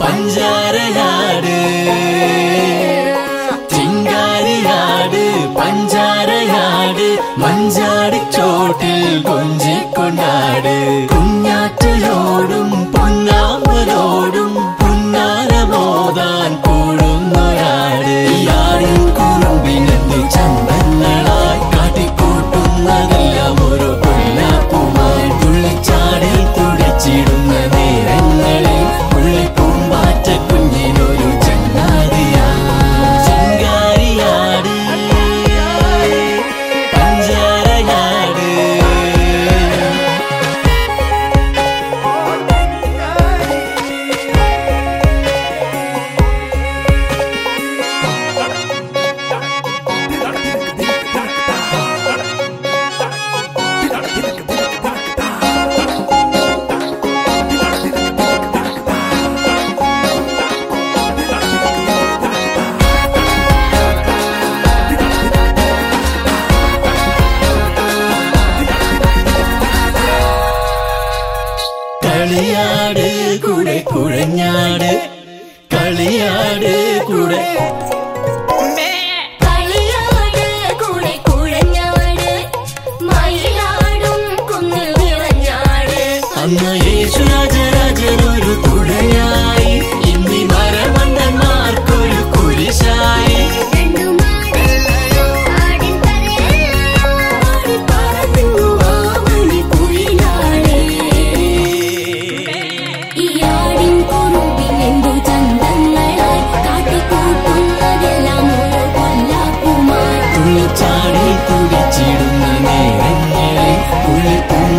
பஞ்சாரையாடு திங்காரியாடு பஞ்சாரையாடு மஞ்சாடி சோட்டில் கொஞ்சி கொண்டாடு. കളിയാട് കൂടെ കുഴഞ്ഞാട്. കളിയാട് കൂടെ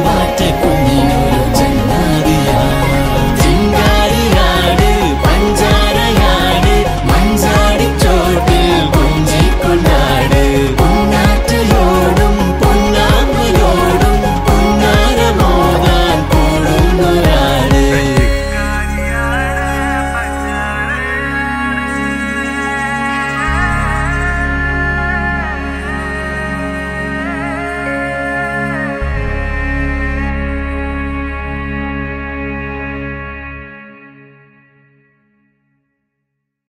Bate com